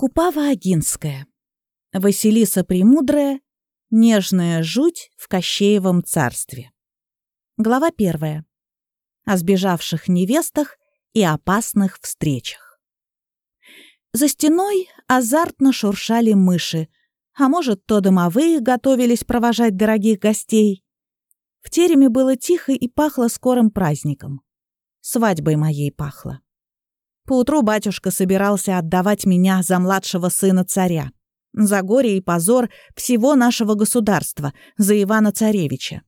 Купава Агинская. Василиса Премудрая. Нежная жуть в Кощеевом царстве. Глава первая. О сбежавших невестах и опасных встречах. За стеной азартно шуршали мыши, а может, то домовые готовились провожать дорогих гостей. В тереме было тихо и пахло скорым праздником. Свадьбой моей пахло. Поутру батюшка собирался отдавать меня за младшего сына царя. За горе и позор всего нашего государства, за Ивана-царевича.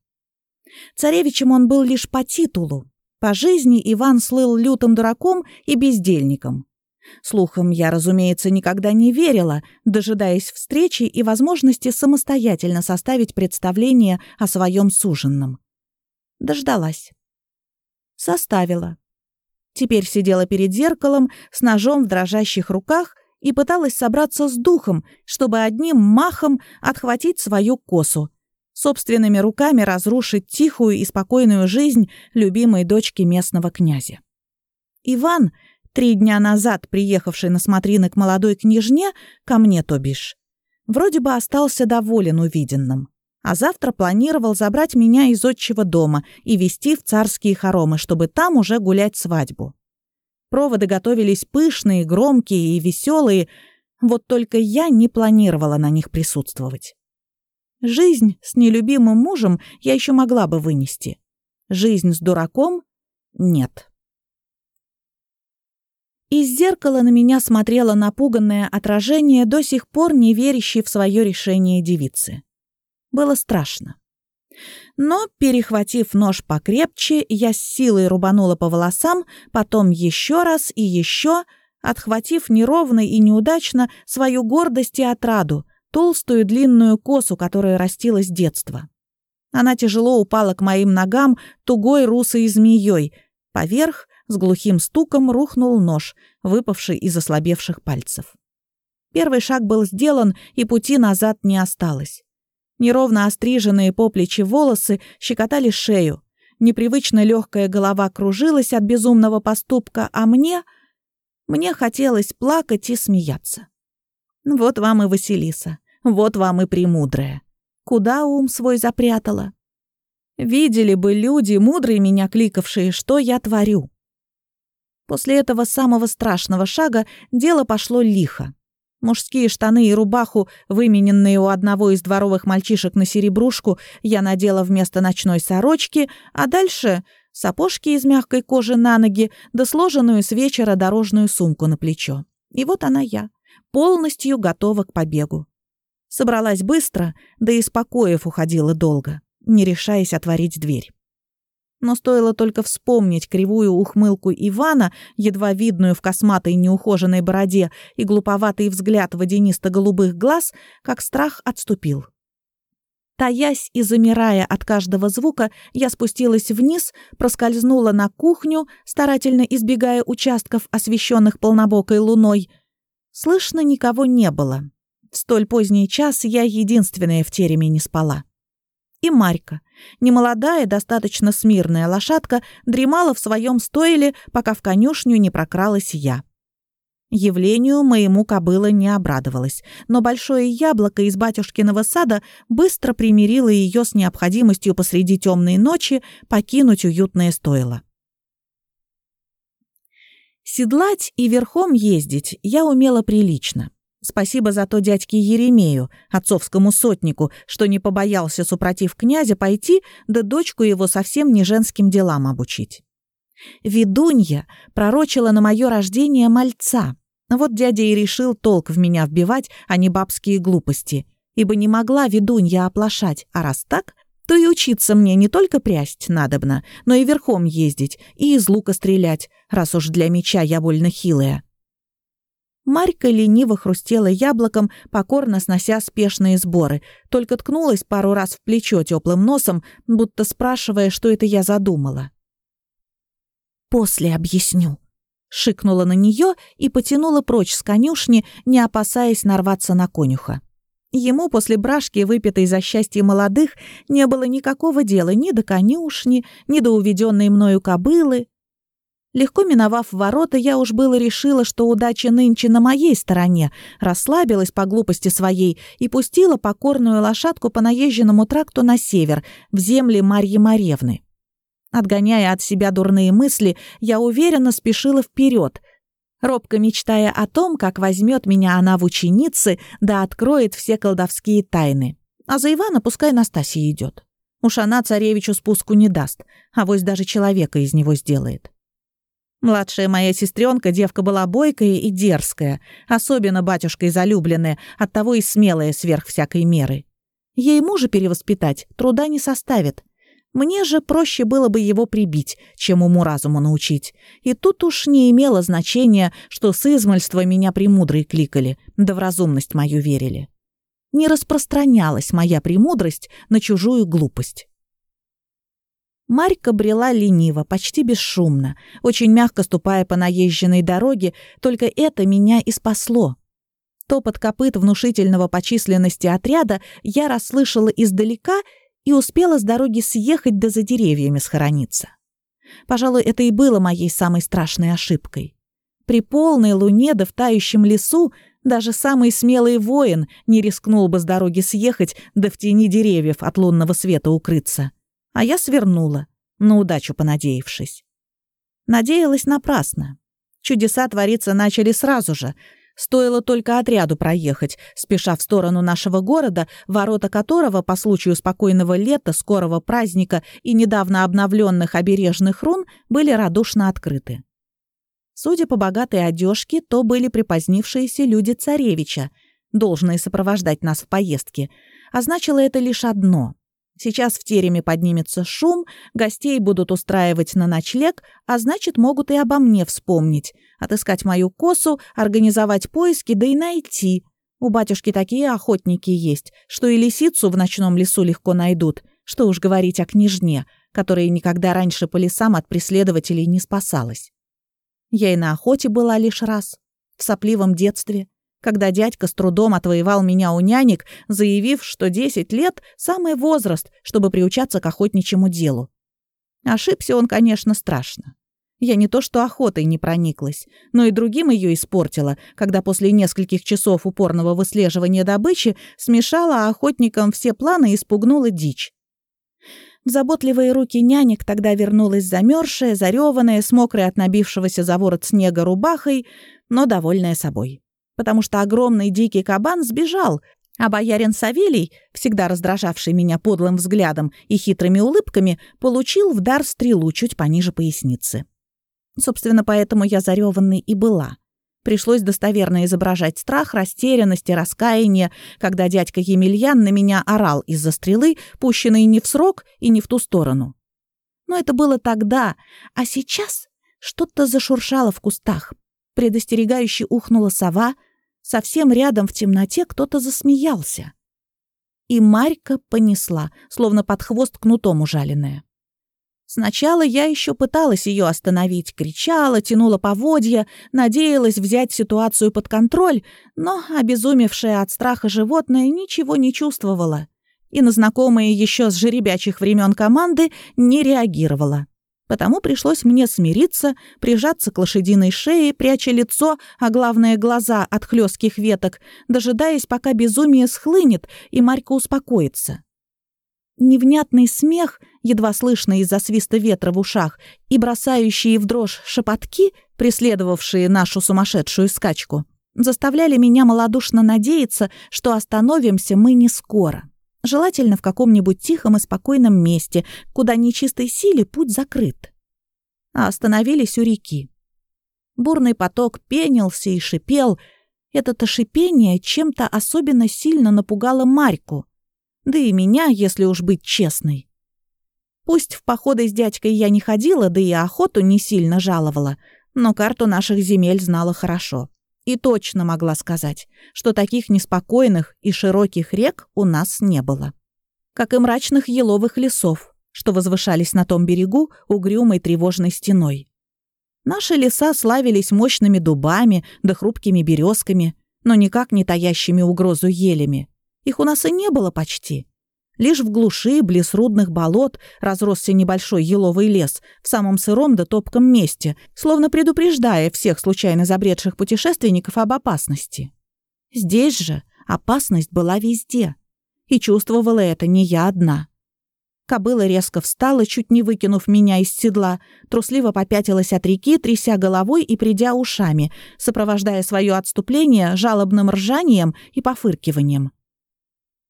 Царевичем он был лишь по титулу. По жизни Иван слыл лютым дураком и бездельником. Слухам я, разумеется, никогда не верила, дожидаясь встречи и возможности самостоятельно составить представление о своем суженном. Дождалась. Составила. Теперь сидела перед зеркалом с ножом в дрожащих руках и пыталась собраться с духом, чтобы одним махом отхватить свою косу, собственными руками разрушить тихую и спокойную жизнь любимой дочки местного князя. Иван, три дня назад приехавший на смотрины к молодой княжне, ко мне, то бишь, вроде бы остался доволен увиденным а завтра планировал забрать меня из отчего дома и везти в царские хоромы, чтобы там уже гулять свадьбу. Проводы готовились пышные, громкие и веселые, вот только я не планировала на них присутствовать. Жизнь с нелюбимым мужем я еще могла бы вынести. Жизнь с дураком — нет. Из зеркала на меня смотрело напуганное отражение, до сих пор не верящей в свое решение девицы. Было страшно. Но, перехватив нож покрепче, я с силой рубанула по волосам, потом еще раз и еще, отхватив неровно и неудачно свою гордость и отраду, толстую длинную косу, которая растила с детства. Она тяжело упала к моим ногам тугой русой змеей. Поверх с глухим стуком рухнул нож, выпавший из ослабевших пальцев. Первый шаг был сделан, и пути назад не осталось. Неровно остриженные по плечи волосы щекотали шею. Непривычно легкая голова кружилась от безумного поступка, а мне... Мне хотелось плакать и смеяться. Вот вам и Василиса, вот вам и Премудрая. Куда ум свой запрятала? Видели бы люди, мудрые меня кликавшие, что я творю. После этого самого страшного шага дело пошло лихо. Мужские штаны и рубаху, вымененные у одного из дворовых мальчишек на серебрушку, я надела вместо ночной сорочки, а дальше сапожки из мягкой кожи на ноги, да сложенную с вечера дорожную сумку на плечо. И вот она я, полностью готова к побегу. Собралась быстро, да и спокоев уходила долго, не решаясь отворить дверь но стоило только вспомнить кривую ухмылку Ивана, едва видную в косматой неухоженной бороде и глуповатый взгляд водянисто-голубых глаз, как страх отступил. Таясь и замирая от каждого звука, я спустилась вниз, проскользнула на кухню, старательно избегая участков, освещенных полнобокой луной. Слышно никого не было. В столь поздний час я единственная в тереме не спала и Марька. Немолодая, достаточно смирная лошадка дремала в своем стойле, пока в конюшню не прокралась я. Явлению моему кобыла не обрадовалась, но большое яблоко из батюшкиного сада быстро примирило ее с необходимостью посреди темной ночи покинуть уютное стойло. Седлать и верхом ездить я умела прилично. Спасибо за то дядьке Еремею, отцовскому сотнику, что не побоялся, супротив князя, пойти, да дочку его совсем не женским делам обучить. Ведунья пророчила на мое рождение мальца. Вот дядя и решил толк в меня вбивать, а не бабские глупости. Ибо не могла ведунья оплошать, а раз так, то и учиться мне не только прясть надобно, но и верхом ездить, и из лука стрелять, раз уж для меча я больно хилая. Марька лениво хрустела яблоком, покорно снося спешные сборы, только ткнулась пару раз в плечо теплым носом, будто спрашивая, что это я задумала. «После объясню», — шикнула на нее и потянула прочь с конюшни, не опасаясь нарваться на конюха. Ему после брашки, выпитой за счастье молодых, не было никакого дела ни до конюшни, ни до уведенной мною кобылы. Легко миновав ворота, я уж было решила, что удача нынче на моей стороне, расслабилась по глупости своей и пустила покорную лошадку по наезженному тракту на север, в земли Марьи Маревны. Отгоняя от себя дурные мысли, я уверенно спешила вперед, робко мечтая о том, как возьмет меня она в ученицы, да откроет все колдовские тайны. А за Ивана пускай Настасья идет. Уж она царевичу спуску не даст, а вось даже человека из него сделает. Младшая моя сестренка девка была бойкая и дерзкая, особенно батюшкой залюбленная, оттого и смелая сверх всякой меры. Ей мужа перевоспитать труда не составит. Мне же проще было бы его прибить, чем уму-разуму научить. И тут уж не имело значения, что с измальства меня премудрой кликали, да в разумность мою верили. Не распространялась моя премудрость на чужую глупость. Марька брела лениво, почти бесшумно, очень мягко ступая по наезженной дороге, только это меня и спасло. Топот копыт внушительного по численности отряда я расслышала издалека и успела с дороги съехать да за деревьями схорониться. Пожалуй, это и было моей самой страшной ошибкой. При полной луне да в тающем лесу даже самый смелый воин не рискнул бы с дороги съехать да в тени деревьев от лунного света укрыться а я свернула, на удачу понадеявшись. Надеялась напрасно. Чудеса твориться начали сразу же. Стоило только отряду проехать, спеша в сторону нашего города, ворота которого по случаю спокойного лета, скорого праздника и недавно обновленных обережных рун были радушно открыты. Судя по богатой одежке, то были припозднившиеся люди царевича, должные сопровождать нас в поездке, а значило это лишь одно Сейчас в тереме поднимется шум, гостей будут устраивать на ночлег, а значит, могут и обо мне вспомнить, отыскать мою косу, организовать поиски, да и найти. У батюшки такие охотники есть, что и лисицу в ночном лесу легко найдут, что уж говорить о княжне, которая никогда раньше по лесам от преследователей не спасалась. Я и на охоте была лишь раз, в сопливом детстве, когда дядька с трудом отвоевал меня у нянек, заявив, что 10 лет – самый возраст, чтобы приучаться к охотничьему делу. Ошибся он, конечно, страшно. Я не то что охотой не прониклась, но и другим ее испортила, когда после нескольких часов упорного выслеживания добычи смешала охотникам все планы и спугнула дичь. В заботливые руки нянек тогда вернулась замерзшая, зареванная, с мокрой от набившегося за ворот снега рубахой, но довольная собой потому что огромный дикий кабан сбежал, а боярин Савелий, всегда раздражавший меня подлым взглядом и хитрыми улыбками, получил в дар стрелу чуть пониже поясницы. Собственно, поэтому я зареванной и была. Пришлось достоверно изображать страх, растерянность и раскаяние, когда дядька Емельян на меня орал из-за стрелы, пущенной не в срок и не в ту сторону. Но это было тогда, а сейчас что-то зашуршало в кустах. Предостерегающе ухнула сова, совсем рядом в темноте кто-то засмеялся. И Марька понесла, словно под хвост кнутом ужаленная. Сначала я еще пыталась ее остановить, кричала, тянула поводья, надеялась взять ситуацию под контроль, но обезумевшая от страха животное ничего не чувствовала и на знакомые еще с жеребячих времен команды не реагировала. Потому пришлось мне смириться, прижаться к лошадиной шее, пряча лицо, а главное глаза от хлестких веток, дожидаясь, пока безумие схлынет и Марька успокоится. Невнятный смех, едва слышный из-за свиста ветра в ушах, и бросающие в дрожь шепотки, преследовавшие нашу сумасшедшую скачку, заставляли меня малодушно надеяться, что остановимся мы не скоро. Желательно в каком-нибудь тихом и спокойном месте, куда нечистой силе путь закрыт. А остановились у реки. Бурный поток пенился и шипел. Это-то шипение чем-то особенно сильно напугало Марьку. Да и меня, если уж быть честной. Пусть в походы с дядькой я не ходила, да и охоту не сильно жаловала, но карту наших земель знала хорошо. И точно могла сказать, что таких неспокойных и широких рек у нас не было. Как и мрачных еловых лесов, что возвышались на том берегу угрюмой тревожной стеной. Наши леса славились мощными дубами да хрупкими березками, но никак не таящими угрозу елями. Их у нас и не было почти. Лишь в глуши, близ рудных болот, разросся небольшой еловый лес в самом сыром да топком месте, словно предупреждая всех случайно забредших путешественников об опасности. Здесь же опасность была везде. И чувствовала это не я одна. Кобыла резко встала, чуть не выкинув меня из седла, трусливо попятилась от реки, тряся головой и придя ушами, сопровождая свое отступление жалобным ржанием и пофыркиванием.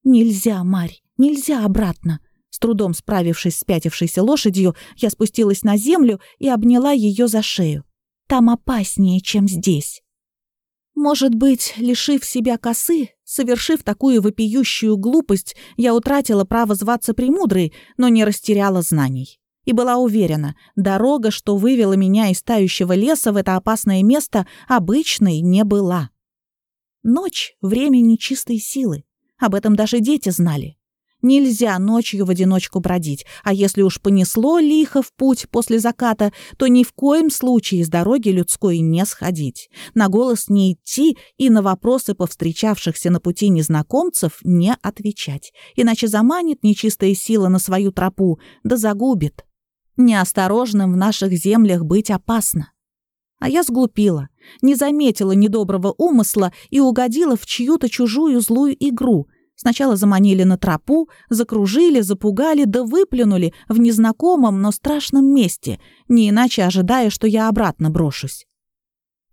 «Нельзя, Марь, нельзя обратно!» С трудом справившись с пятившейся лошадью, я спустилась на землю и обняла ее за шею. «Там опаснее, чем здесь». Может быть, лишив себя косы, совершив такую вопиющую глупость, я утратила право зваться Премудрой, но не растеряла знаний. И была уверена, дорога, что вывела меня из тающего леса в это опасное место, обычной не была. Ночь — время нечистой силы. Об этом даже дети знали. Нельзя ночью в одиночку бродить, а если уж понесло лихо в путь после заката, то ни в коем случае с дороги людской не сходить, на голос не идти и на вопросы повстречавшихся на пути незнакомцев не отвечать, иначе заманит нечистая сила на свою тропу, да загубит. Неосторожным в наших землях быть опасно. А я сглупила, не заметила недоброго умысла и угодила в чью-то чужую злую игру — Сначала заманили на тропу, закружили, запугали, да выплюнули в незнакомом, но страшном месте, не иначе ожидая, что я обратно брошусь.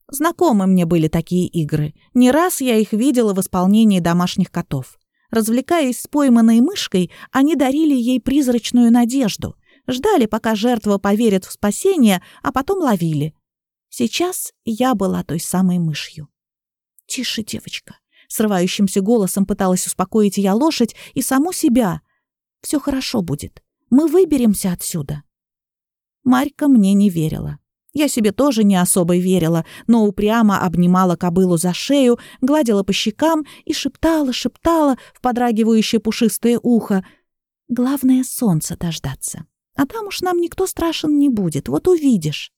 Знакомы мне были такие игры. Не раз я их видела в исполнении домашних котов. Развлекаясь с пойманной мышкой, они дарили ей призрачную надежду. Ждали, пока жертва поверит в спасение, а потом ловили. Сейчас я была той самой мышью. «Тише, девочка, Срывающимся голосом пыталась успокоить я лошадь и саму себя. «Все хорошо будет. Мы выберемся отсюда». Марька мне не верила. Я себе тоже не особо верила, но упрямо обнимала кобылу за шею, гладила по щекам и шептала, шептала в подрагивающее пушистое ухо. «Главное, солнце дождаться. А там уж нам никто страшен не будет, вот увидишь».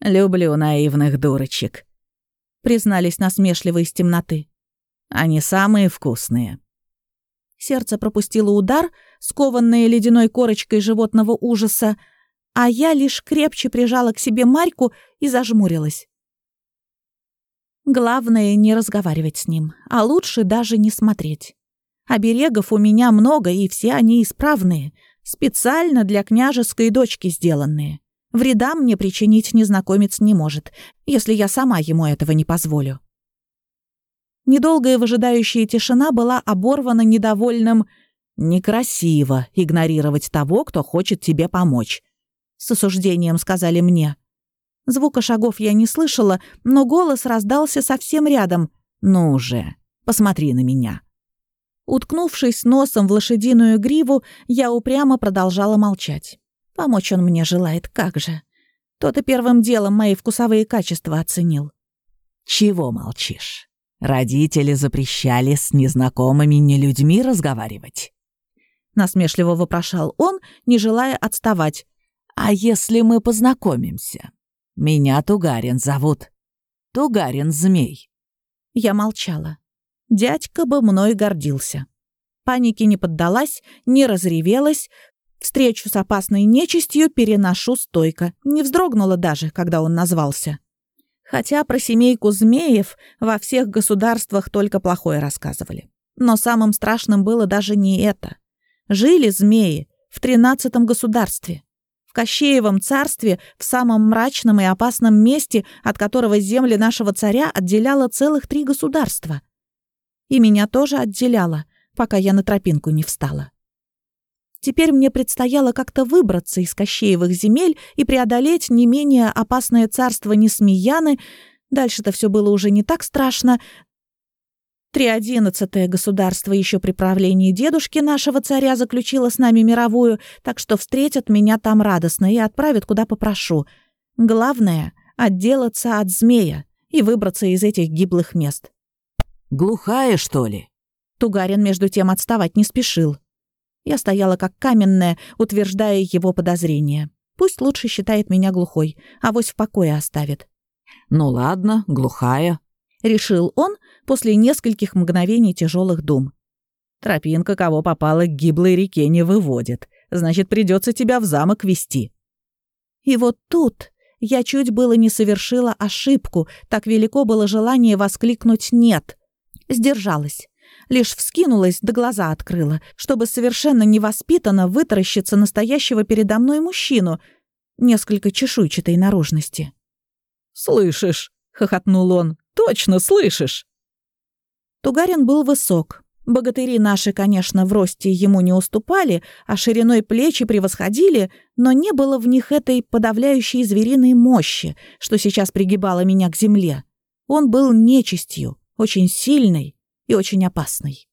«Люблю наивных дурочек», признались насмешливо из темноты. «Они самые вкусные». Сердце пропустило удар, скованное ледяной корочкой животного ужаса, а я лишь крепче прижала к себе Марьку и зажмурилась. Главное — не разговаривать с ним, а лучше даже не смотреть. Оберегов у меня много, и все они исправные, специально для княжеской дочки сделанные. Вреда мне причинить незнакомец не может, если я сама ему этого не позволю. Недолгая выжидающая тишина была оборвана недовольным «некрасиво игнорировать того, кто хочет тебе помочь», — с осуждением сказали мне. Звука шагов я не слышала, но голос раздался совсем рядом. «Ну же, посмотри на меня». Уткнувшись носом в лошадиную гриву, я упрямо продолжала молчать. Помочь он мне желает, как же. Тот и первым делом мои вкусовые качества оценил. Чего молчишь? Родители запрещали с незнакомыми не людьми разговаривать? Насмешливо вопрошал он, не желая отставать. А если мы познакомимся? Меня Тугарин зовут. Тугарин Змей. Я молчала. Дядька бы мной гордился. Панике не поддалась, не разревелась, Встречу с опасной нечистью переношу стойко. Не вздрогнула даже, когда он назвался. Хотя про семейку змеев во всех государствах только плохое рассказывали. Но самым страшным было даже не это. Жили змеи в тринадцатом государстве. В Кощеевом царстве, в самом мрачном и опасном месте, от которого земли нашего царя отделяло целых три государства. И меня тоже отделяло, пока я на тропинку не встала. Теперь мне предстояло как-то выбраться из Кощеевых земель и преодолеть не менее опасное царство Несмеяны. Дальше-то все было уже не так страшно. Триодиннадцатое государство еще при правлении дедушки нашего царя заключило с нами мировую, так что встретят меня там радостно и отправят, куда попрошу. Главное — отделаться от змея и выбраться из этих гиблых мест. «Глухая, что ли?» Тугарин между тем отставать не спешил. Я стояла как каменная, утверждая его подозрения. Пусть лучше считает меня глухой, а вось в покое оставит. «Ну ладно, глухая», — решил он после нескольких мгновений тяжелых дум. Тропинка, кого попало к гиблой реке, не выводит. Значит, придется тебя в замок вести. И вот тут я чуть было не совершила ошибку, так велико было желание воскликнуть «нет». Сдержалась. Лишь вскинулась, да глаза открыла, чтобы совершенно невоспитанно вытаращиться настоящего передо мной мужчину, несколько чешуйчатой наружности. «Слышишь?» — хохотнул он. «Точно слышишь!» Тугарин был высок. Богатыри наши, конечно, в росте ему не уступали, а шириной плечи превосходили, но не было в них этой подавляющей звериной мощи, что сейчас пригибало меня к земле. Он был нечистью, очень сильной и очень опасной.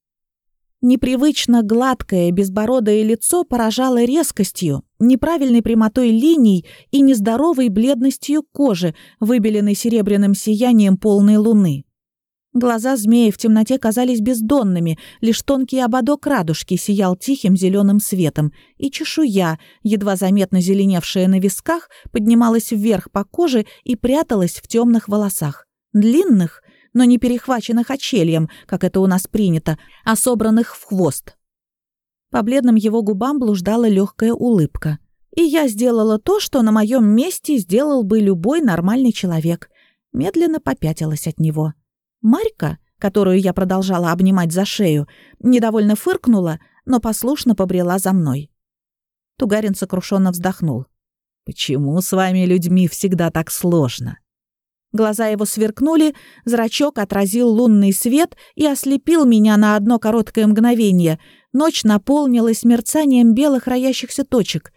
Непривычно гладкое, безбородое лицо поражало резкостью, неправильной прямотой линий и нездоровой бледностью кожи, выбеленной серебряным сиянием полной луны. Глаза змеи в темноте казались бездонными, лишь тонкий ободок радужки сиял тихим зеленым светом, и чешуя, едва заметно зеленевшая на висках, поднималась вверх по коже и пряталась в темных волосах. Длинных, но не перехваченных очельем, как это у нас принято, а собранных в хвост. По бледным его губам блуждала легкая улыбка. И я сделала то, что на моем месте сделал бы любой нормальный человек. Медленно попятилась от него. Марька, которую я продолжала обнимать за шею, недовольно фыркнула, но послушно побрела за мной. Тугарин сокрушенно вздохнул. «Почему с вами людьми всегда так сложно?» Глаза его сверкнули, зрачок отразил лунный свет и ослепил меня на одно короткое мгновение. Ночь наполнилась мерцанием белых роящихся точек.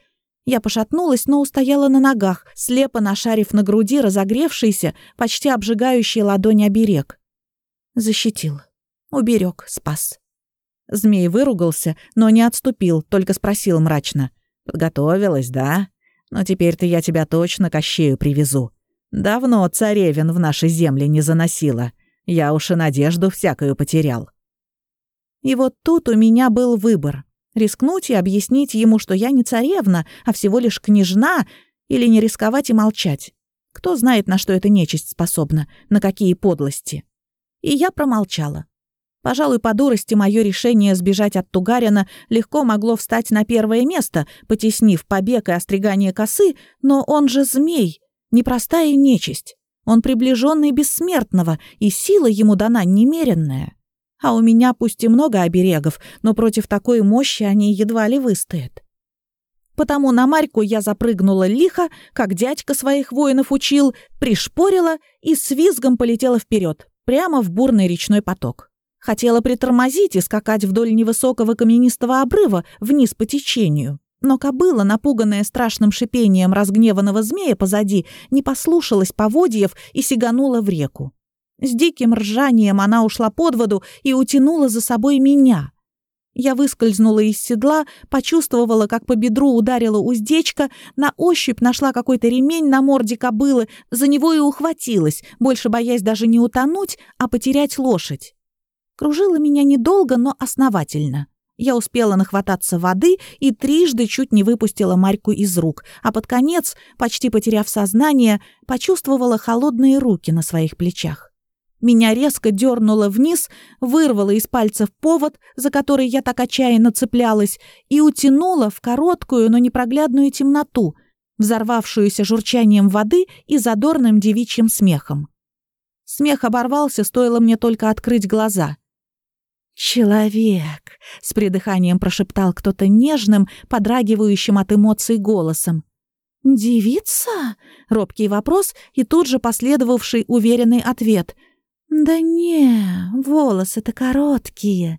Я пошатнулась, но устояла на ногах, слепо нашарив на груди разогревшийся, почти обжигающий ладонь оберег. Защитил. Уберег, спас. Змей выругался, но не отступил, только спросил мрачно. «Подготовилась, да? Но теперь-то я тебя точно Кощею привезу. Давно царевин в нашей земле не заносила. Я уж и надежду всякую потерял». И вот тут у меня был выбор. Рискнуть и объяснить ему, что я не царевна, а всего лишь княжна, или не рисковать и молчать. Кто знает, на что эта нечисть способна, на какие подлости. И я промолчала. Пожалуй, по дурости мое решение сбежать от Тугарина легко могло встать на первое место, потеснив побег и остригание косы, но он же змей, непростая нечисть. Он приближенный бессмертного, и сила ему дана немеренная. А у меня пусть и много оберегов, но против такой мощи они едва ли выстоят. Потому на Марьку я запрыгнула лихо, как дядька своих воинов учил, пришпорила и с визгом полетела вперед прямо в бурный речной поток. Хотела притормозить и скакать вдоль невысокого каменистого обрыва вниз по течению. Но кобыла, напуганная страшным шипением разгневанного змея позади, не послушалась поводьев и сиганула в реку. С диким ржанием она ушла под воду и утянула за собой меня. Я выскользнула из седла, почувствовала, как по бедру ударила уздечка, на ощупь нашла какой-то ремень на морде кобылы, за него и ухватилась, больше боясь даже не утонуть, а потерять лошадь. Кружила меня недолго, но основательно. Я успела нахвататься воды и трижды чуть не выпустила Марьку из рук, а под конец, почти потеряв сознание, почувствовала холодные руки на своих плечах. Меня резко дернуло вниз, вырвало из пальцев повод, за который я так отчаянно цеплялась, и утянуло в короткую, но непроглядную темноту, взорвавшуюся журчанием воды и задорным девичьим смехом. Смех оборвался, стоило мне только открыть глаза. «Человек!» — с придыханием прошептал кто-то нежным, подрагивающим от эмоций голосом. «Девица?» — робкий вопрос и тут же последовавший уверенный ответ — «Да не, волосы-то короткие.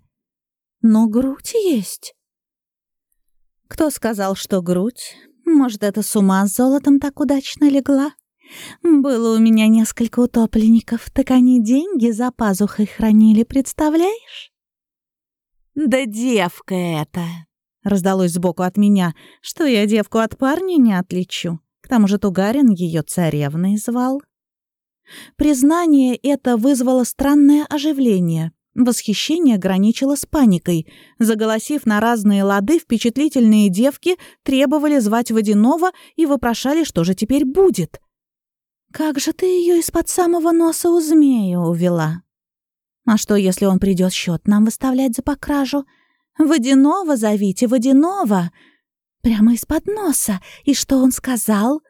Но грудь есть». «Кто сказал, что грудь? Может, это с ума с золотом так удачно легла? Было у меня несколько утопленников, так они деньги за пазухой хранили, представляешь?» «Да девка это!» — раздалось сбоку от меня, что я девку от парня не отличу. К тому же Тугарин ее царевной звал. Признание это вызвало странное оживление. Восхищение граничило с паникой. Заголосив на разные лады, впечатлительные девки требовали звать водяного и вопрошали, что же теперь будет. «Как же ты ее из-под самого носа у змея увела?» «А что, если он придет счет нам выставлять за покражу? «Водяного зовите, водяного!» Прямо из-под носа. И что он сказал?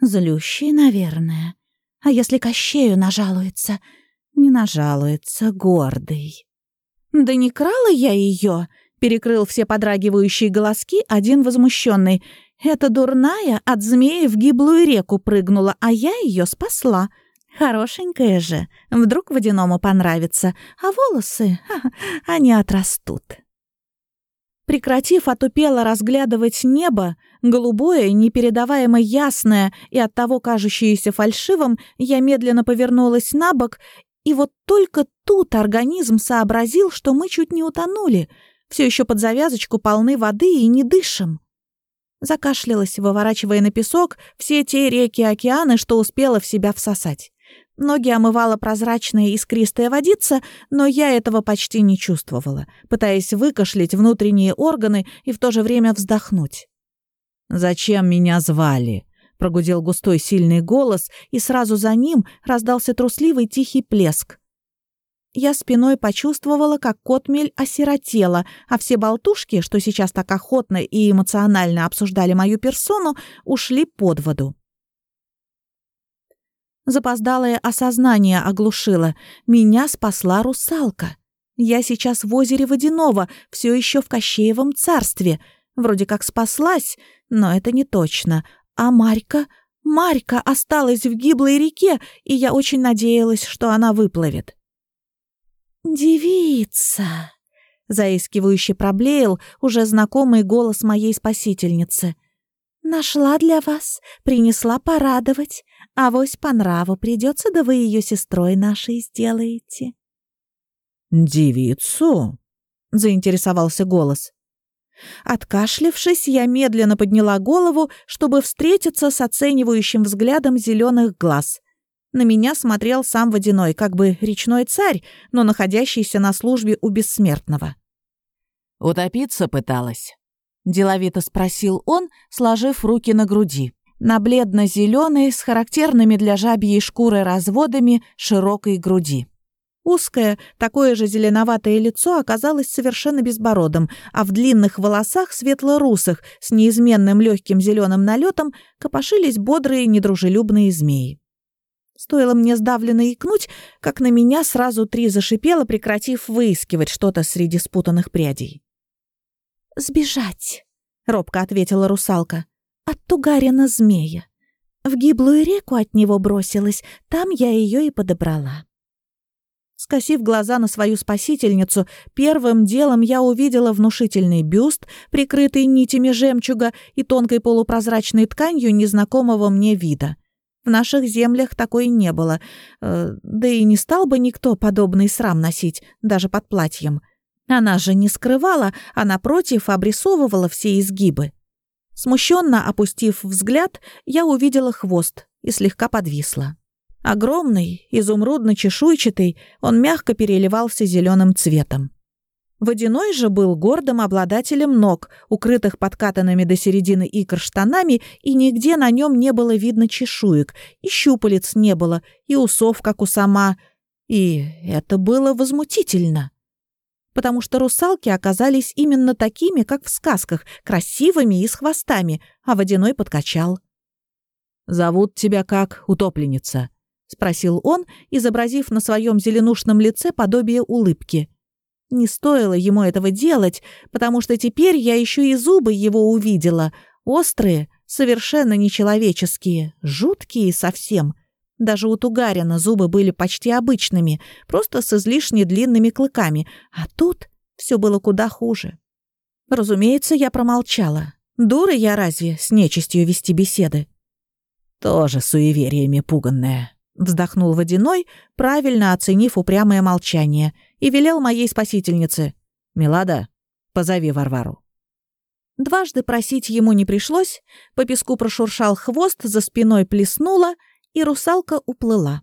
Злющий, наверное. А если Кощею нажалуется? Не нажалуется, гордый. «Да не крала я ее, перекрыл все подрагивающие голоски один возмущенный. «Эта дурная от змеи в гиблую реку прыгнула, а я ее спасла. Хорошенькая же, вдруг водяному понравится, а волосы, они отрастут». Прекратив отупело разглядывать небо, голубое, непередаваемо ясное и оттого кажущееся фальшивым, я медленно повернулась на бок, и вот только тут организм сообразил, что мы чуть не утонули, все еще под завязочку полны воды и не дышим. Закашлялась, выворачивая на песок все те реки и океаны, что успела в себя всосать. Ноги омывала прозрачная искристая водица, но я этого почти не чувствовала, пытаясь выкашлять внутренние органы и в то же время вздохнуть. «Зачем меня звали?» — прогудел густой сильный голос, и сразу за ним раздался трусливый тихий плеск. Я спиной почувствовала, как Котмель осиротела, а все болтушки, что сейчас так охотно и эмоционально обсуждали мою персону, ушли под воду. Запоздалое осознание оглушило. Меня спасла русалка. Я сейчас в озере Водяного, все еще в Кощеевом царстве. Вроде как спаслась, но это не точно. А Марька... Марька осталась в гиблой реке, и я очень надеялась, что она выплывет. «Девица!» — заискивающе проблеял уже знакомый голос моей спасительницы. «Нашла для вас, принесла порадовать. Авось по нраву придется, да вы ее сестрой нашей сделаете». «Девицу?» — заинтересовался голос. Откашлившись, я медленно подняла голову, чтобы встретиться с оценивающим взглядом зеленых глаз. На меня смотрел сам водяной, как бы речной царь, но находящийся на службе у бессмертного. «Утопиться пыталась?» — деловито спросил он, сложив руки на груди на бледно-зеленой с характерными для жабьей шкуры разводами широкой груди. Узкое, такое же зеленоватое лицо оказалось совершенно безбородым, а в длинных волосах светло-русых с неизменным легким зеленым налетом копошились бодрые недружелюбные змеи. Стоило мне сдавленно икнуть, как на меня сразу три зашипело, прекратив выискивать что-то среди спутанных прядей. «Сбежать», — робко ответила русалка от Тугарина змея. В гиблую реку от него бросилась, там я ее и подобрала. Скосив глаза на свою спасительницу, первым делом я увидела внушительный бюст, прикрытый нитями жемчуга и тонкой полупрозрачной тканью незнакомого мне вида. В наших землях такой не было, э, да и не стал бы никто подобный срам носить, даже под платьем. Она же не скрывала, а напротив обрисовывала все изгибы. Смущенно опустив взгляд, я увидела хвост и слегка подвисла. Огромный, изумрудно-чешуйчатый, он мягко переливался зеленым цветом. Водяной же был гордым обладателем ног, укрытых подкатанными до середины икр штанами, и нигде на нем не было видно чешуек, и щупалец не было, и усов, как у сама. И это было возмутительно потому что русалки оказались именно такими, как в сказках, красивыми и с хвостами, а водяной подкачал. «Зовут тебя как утопленница?» — спросил он, изобразив на своем зеленушном лице подобие улыбки. Не стоило ему этого делать, потому что теперь я еще и зубы его увидела, острые, совершенно нечеловеческие, жуткие совсем — даже у Тугарина зубы были почти обычными, просто с излишне длинными клыками, а тут все было куда хуже. Разумеется, я промолчала. Дура я разве с нечистью вести беседы? Тоже суевериями пуганная. Вздохнул Водяной, правильно оценив упрямое молчание, и велел моей спасительнице. «Милада, позови Варвару». Дважды просить ему не пришлось, по песку прошуршал хвост, за спиной плеснуло — и русалка уплыла.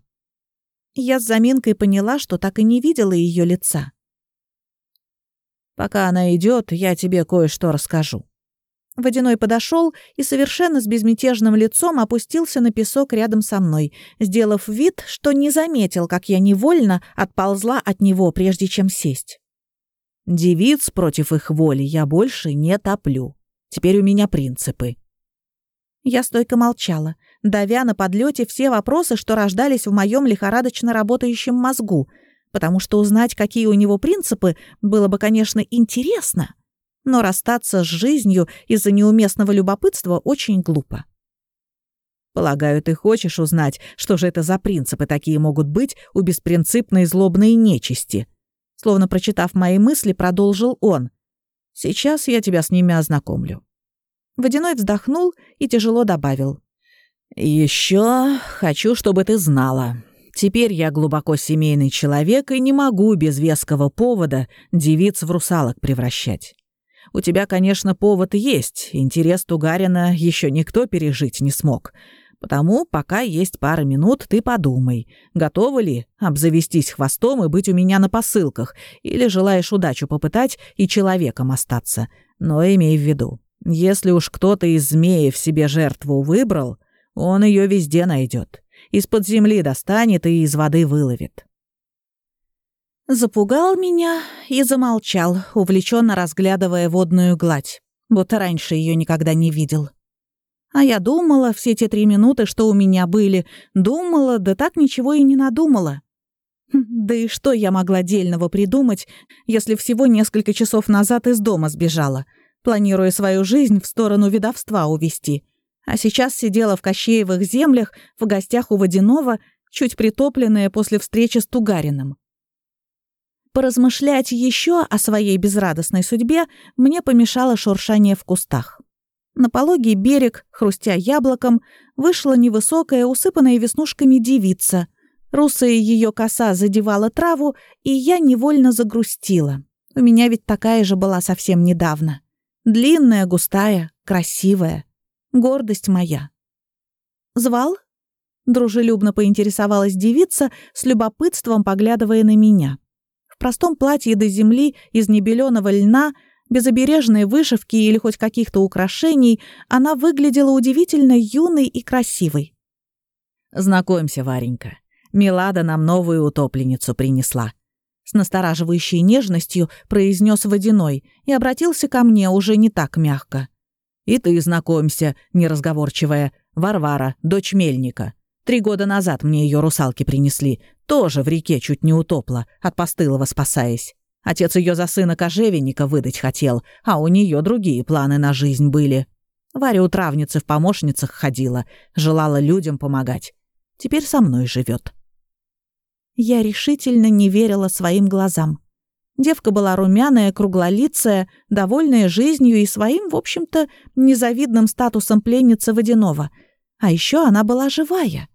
Я с заминкой поняла, что так и не видела ее лица. «Пока она идет, я тебе кое-что расскажу». Водяной подошел и совершенно с безмятежным лицом опустился на песок рядом со мной, сделав вид, что не заметил, как я невольно отползла от него, прежде чем сесть. Девиц против их воли я больше не топлю. Теперь у меня принципы». Я стойко молчала, давя на подлете все вопросы, что рождались в моем лихорадочно работающем мозгу, потому что узнать, какие у него принципы, было бы, конечно, интересно, но расстаться с жизнью из-за неуместного любопытства очень глупо. Полагаю, ты хочешь узнать, что же это за принципы такие могут быть у беспринципной злобной нечисти? Словно прочитав мои мысли, продолжил он. Сейчас я тебя с ними ознакомлю. Водяной вздохнул и тяжело добавил. Еще хочу, чтобы ты знала. Теперь я глубоко семейный человек и не могу без веского повода девиц в русалок превращать. У тебя, конечно, повод есть. Интерес Тугарина еще никто пережить не смог. Потому пока есть пара минут, ты подумай, готова ли обзавестись хвостом и быть у меня на посылках, или желаешь удачу попытать и человеком остаться. Но имей в виду, если уж кто-то из змеев себе жертву выбрал, он ее везде найдет. Из-под земли достанет и из воды выловит. Запугал меня и замолчал, увлеченно разглядывая водную гладь, будто раньше ее никогда не видел. А я думала все те три минуты, что у меня были, думала, да так ничего и не надумала. Хм, да и что я могла дельного придумать, если всего несколько часов назад из дома сбежала, планируя свою жизнь в сторону ведовства увести, а сейчас сидела в Кощеевых землях в гостях у Водянова, чуть притопленная после встречи с Тугариным. Поразмышлять еще о своей безрадостной судьбе мне помешало шуршание в кустах. На пологий берег, хрустя яблоком, вышла невысокая, усыпанная веснушками девица. Русая ее коса задевала траву, и я невольно загрустила. У меня ведь такая же была совсем недавно. Длинная, густая, красивая. Гордость моя. «Звал?» Дружелюбно поинтересовалась девица, с любопытством поглядывая на меня. В простом платье до земли из небеленого льна — без обережной вышивки или хоть каких-то украшений, она выглядела удивительно юной и красивой. «Знакомься, Варенька. Милада нам новую утопленницу принесла». С настораживающей нежностью произнес Водяной и обратился ко мне уже не так мягко. «И ты знакомься, неразговорчивая, Варвара, дочь Мельника. Три года назад мне ее русалки принесли, тоже в реке чуть не утопла, от постылого спасаясь. Отец ее за сына кожевенника выдать хотел, а у нее другие планы на жизнь были. Варя у травницы в помощницах ходила, желала людям помогать. Теперь со мной живет. Я решительно не верила своим глазам. Девка была румяная, круглолицая, довольная жизнью и своим, в общем-то, незавидным статусом пленницы водяного. А еще она была живая.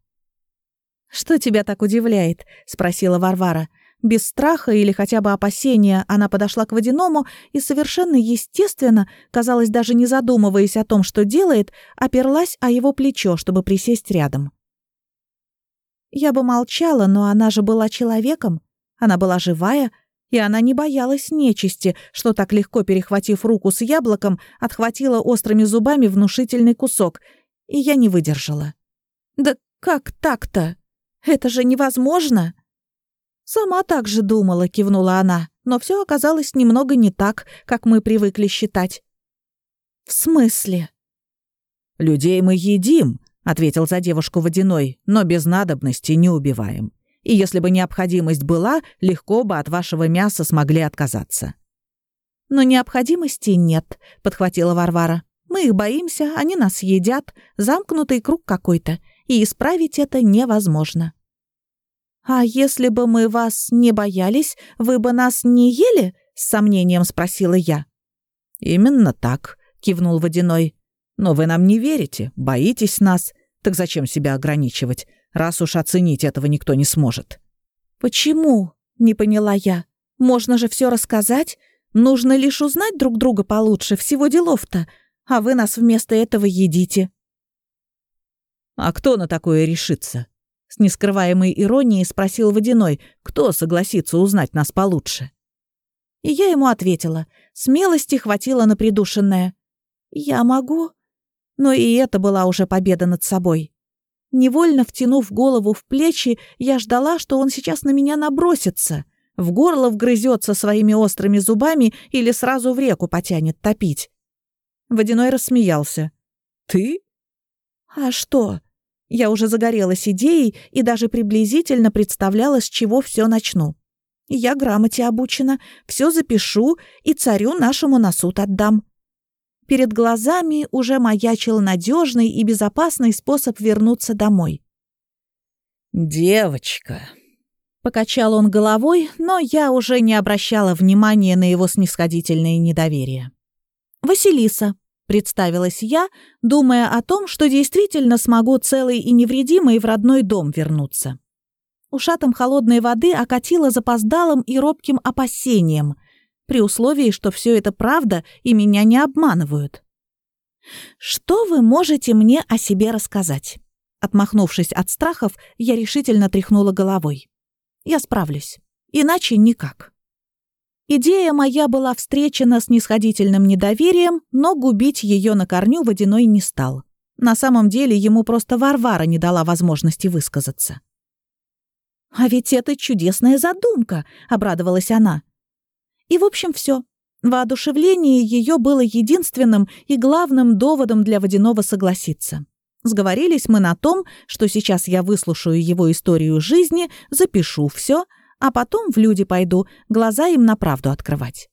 «Что тебя так удивляет?» — спросила Варвара. Без страха или хотя бы опасения она подошла к водяному и совершенно естественно, казалось, даже не задумываясь о том, что делает, оперлась о его плечо, чтобы присесть рядом. Я бы молчала, но она же была человеком, она была живая, и она не боялась нечисти, что так легко, перехватив руку с яблоком, отхватила острыми зубами внушительный кусок, и я не выдержала. «Да как так-то? Это же невозможно!» «Сама так же думала», — кивнула она, «но все оказалось немного не так, как мы привыкли считать». «В смысле?» «Людей мы едим», — ответил за девушку Водяной, «но без надобности не убиваем. И если бы необходимость была, легко бы от вашего мяса смогли отказаться». «Но необходимости нет», — подхватила Варвара. «Мы их боимся, они нас едят, замкнутый круг какой-то, и исправить это невозможно». «А если бы мы вас не боялись, вы бы нас не ели?» — с сомнением спросила я. «Именно так», — кивнул Водяной. «Но вы нам не верите, боитесь нас. Так зачем себя ограничивать, раз уж оценить этого никто не сможет?» «Почему?» — не поняла я. «Можно же все рассказать. Нужно лишь узнать друг друга получше, всего делов-то. А вы нас вместо этого едите». «А кто на такое решится?» С нескрываемой иронией спросил Водяной, кто согласится узнать нас получше. И я ему ответила. Смелости хватило на придушенное. «Я могу?» Но и это была уже победа над собой. Невольно втянув голову в плечи, я ждала, что он сейчас на меня набросится. В горло вгрызется своими острыми зубами или сразу в реку потянет топить. Водяной рассмеялся. «Ты?» «А что?» Я уже загорелась идеей и даже приблизительно представляла, с чего все начну. Я грамоте обучена, все запишу и царю нашему на суд отдам. Перед глазами уже маячил надежный и безопасный способ вернуться домой. «Девочка», — покачал он головой, но я уже не обращала внимания на его снисходительное недоверие. «Василиса», — представилась я, думая о том, что действительно смогу целой и невредимой в родной дом вернуться. Ушатом холодной воды окатило запоздалым и робким опасением, при условии, что все это правда и меня не обманывают. «Что вы можете мне о себе рассказать?» Отмахнувшись от страхов, я решительно тряхнула головой. «Я справлюсь. Иначе никак». Идея моя была встречена с нисходительным недоверием, но губить ее на корню водяной не стал. На самом деле ему просто Варвара не дала возможности высказаться. «А ведь это чудесная задумка», — обрадовалась она. И, в общем, все. Воодушевление ее было единственным и главным доводом для Водяного согласиться. Сговорились мы на том, что сейчас я выслушаю его историю жизни, запишу все, а потом в люди пойду, глаза им на правду открывать.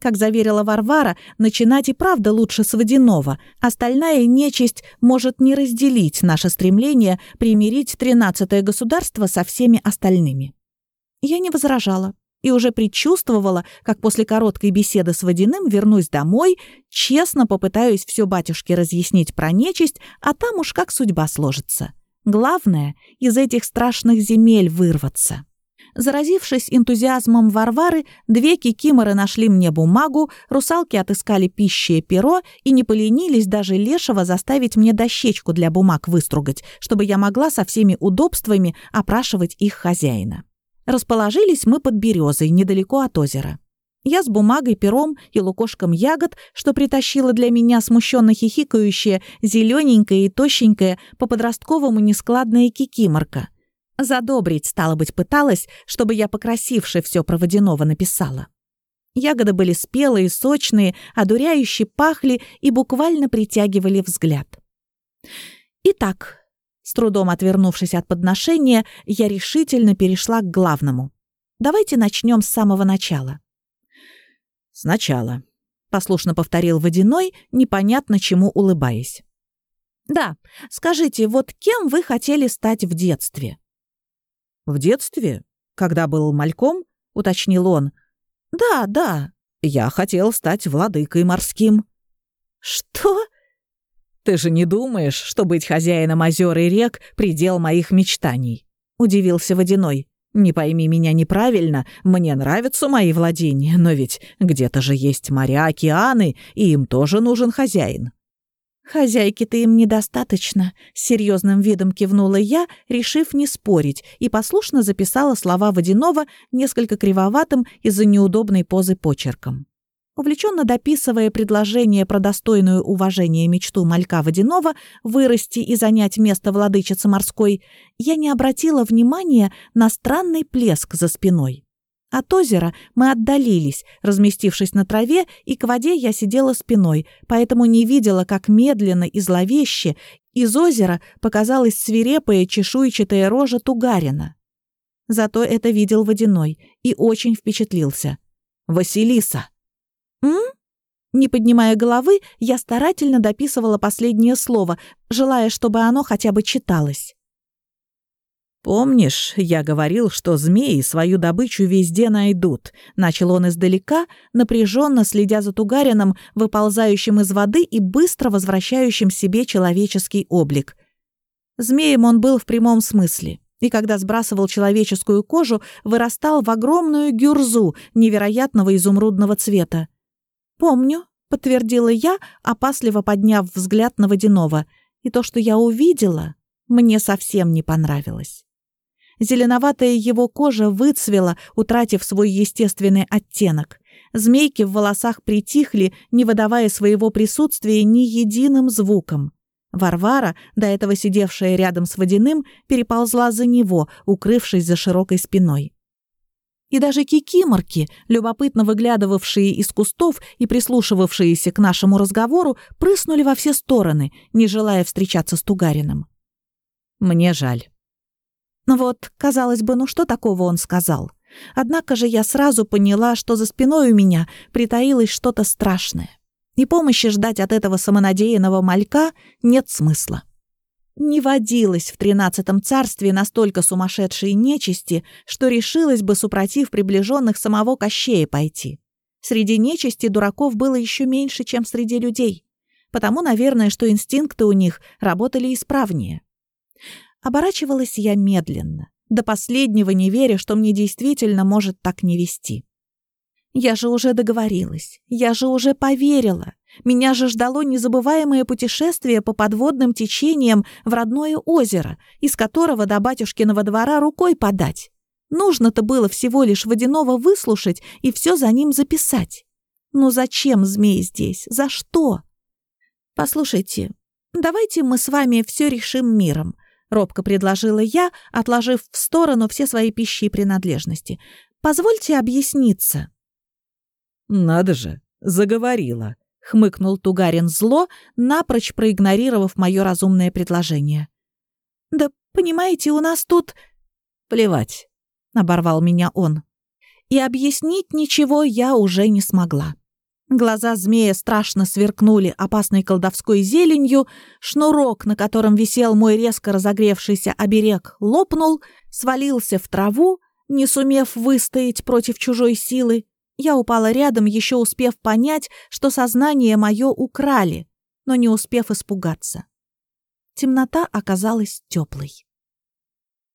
Как заверила Варвара, начинать и правда лучше с водяного. Остальная нечисть может не разделить наше стремление примирить тринадцатое государство со всеми остальными. Я не возражала и уже предчувствовала, как после короткой беседы с Водяным вернусь домой, честно попытаюсь все батюшке разъяснить про нечисть, а там уж как судьба сложится. Главное — из этих страшных земель вырваться. Заразившись энтузиазмом Варвары, две кикиморы нашли мне бумагу, русалки отыскали пищи и перо и не поленились даже лешего заставить мне дощечку для бумаг выстругать, чтобы я могла со всеми удобствами опрашивать их хозяина. Расположились мы под березой, недалеко от озера. Я с бумагой, пером и лукошком ягод, что притащила для меня смущенно хихикающая, зелененькая и тощенькая, по-подростковому нескладная кикиморка — Задобрить, стало быть, пыталась, чтобы я покрасивше все про водяного написала. Ягоды были спелые, сочные, одуряюще пахли и буквально притягивали взгляд. Итак, с трудом отвернувшись от подношения, я решительно перешла к главному. Давайте начнем с самого начала. «Сначала», — послушно повторил Водяной, непонятно чему улыбаясь. «Да, скажите, вот кем вы хотели стать в детстве?» «В детстве? Когда был мальком?» — уточнил он. «Да, да. Я хотел стать владыкой морским». «Что?» «Ты же не думаешь, что быть хозяином озер и рек — предел моих мечтаний?» — удивился Водяной. «Не пойми меня неправильно, мне нравятся мои владения, но ведь где-то же есть моря, океаны, и им тоже нужен хозяин». «Хозяйки-то им недостаточно», — с серьезным видом кивнула я, решив не спорить, и послушно записала слова Водянова несколько кривоватым из-за неудобной позы почерком. Увлеченно дописывая предложение про достойную уважения мечту малька Водянова вырасти и занять место владычицы морской, я не обратила внимания на странный плеск за спиной. От озера мы отдалились, разместившись на траве, и к воде я сидела спиной, поэтому не видела, как медленно и зловеще из озера показалась свирепая чешуйчатая рожа Тугарина. Зато это видел Водяной и очень впечатлился. «Василиса!» «М?» Не поднимая головы, я старательно дописывала последнее слово, желая, чтобы оно хотя бы читалось. «Помнишь, я говорил, что змеи свою добычу везде найдут?» Начал он издалека, напряженно следя за Тугарином, выползающим из воды и быстро возвращающим себе человеческий облик. Змеем он был в прямом смысле, и когда сбрасывал человеческую кожу, вырастал в огромную гюрзу невероятного изумрудного цвета. «Помню», — подтвердила я, опасливо подняв взгляд на водяного, «и то, что я увидела...» мне совсем не понравилось. Зеленоватая его кожа выцвела, утратив свой естественный оттенок. Змейки в волосах притихли, не выдавая своего присутствия ни единым звуком. Варвара, до этого сидевшая рядом с водяным, переползла за него, укрывшись за широкой спиной. И даже кикиморки, любопытно выглядывавшие из кустов и прислушивавшиеся к нашему разговору, прыснули во все стороны, не желая встречаться с Тугарином. Мне жаль. Ну вот, казалось бы, ну что такого он сказал? Однако же я сразу поняла, что за спиной у меня притаилось что-то страшное. И помощи ждать от этого самонадеянного малька нет смысла. Не водилось в тринадцатом царстве настолько сумасшедшей нечисти, что решилась бы, супротив приближенных самого Кощея, пойти. Среди нечисти дураков было еще меньше, чем среди людей. Потому, наверное, что инстинкты у них работали исправнее. Оборачивалась я медленно, до последнего не веря, что мне действительно может так не вести. Я же уже договорилась, я же уже поверила. Меня же ждало незабываемое путешествие по подводным течениям в родное озеро, из которого до батюшкиного двора рукой подать. Нужно-то было всего лишь водяного выслушать и все за ним записать. Ну зачем змей здесь? За что? Послушайте, давайте мы с вами все решим миром, робко предложила я, отложив в сторону все свои пищи и принадлежности. Позвольте объясниться. Надо же, заговорила, — хмыкнул Тугарин зло, напрочь проигнорировав мое разумное предложение. «Да, понимаете, у нас тут...» «Плевать», — оборвал меня он. И объяснить ничего я уже не смогла. Глаза змея страшно сверкнули опасной колдовской зеленью, шнурок, на котором висел мой резко разогревшийся оберег, лопнул, свалился в траву, не сумев выстоять против чужой силы, я упала рядом, еще успев понять, что сознание мое украли, но не успев испугаться. Темнота оказалась теплой.